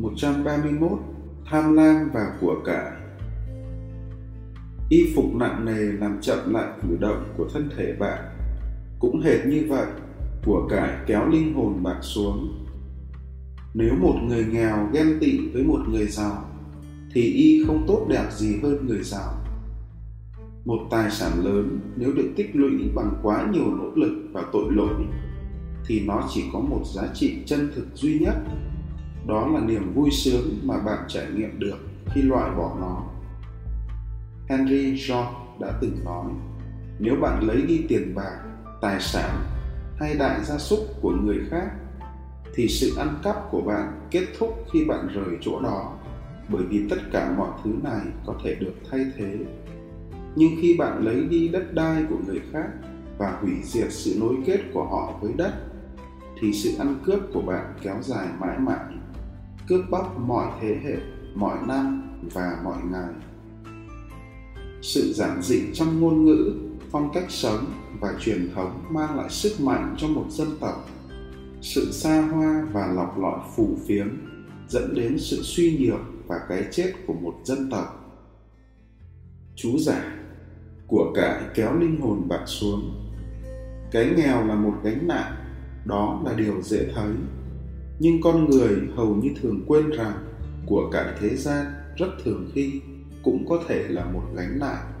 131 Tham lam và của cải Y phục nặng nề làm chậm lại cử động của thân thể bạn. Cũng hệt như vậy, của cải kéo linh hồn bạn xuống. Nếu một người nghèo ghen tị với một người giàu, thì y không tốt đẹp gì hơn người giàu. Một tài sản lớn nếu được tích lũy bằng quá nhiều nỗ lực và tội lỗi, thì nó chỉ có một giá trị chân thực duy nhất đó là niềm vui sướng mà bạn trải nghiệm được khi loại bỏ nó. Henry george đã từng nói, nếu bạn lấy đi tiền bạc, tài sản hay đại gia súc của người khác, thì sự ăn cắp của bạn kết thúc khi bạn rời chỗ đó, bởi vì tất cả mọi thứ này có thể được thay thế. Nhưng khi bạn lấy đi đất đai của người khác và hủy diệt sự nối kết của họ với đất, thì sự ăn cướp của bạn kéo dài mãi mãi cướp bóc mọi thế hệ, mọi năm và mọi ngày sự giản dị trong ngôn ngữ, phong cách sống và truyền thống mang lại sức mạnh cho một dân tộc. Sự xa hoa và lọc lọi phù phiếm dẫn đến sự suy nhược và cái chết của một dân tộc. Chú giải của cải kéo linh hồn bạn xuống. Cái nghèo là một gánh nặng, đó là điều dễ thấy nhưng con người hầu như thường quên rằng của cải thế gian rất thường khi cũng có thể là một gánh nặng.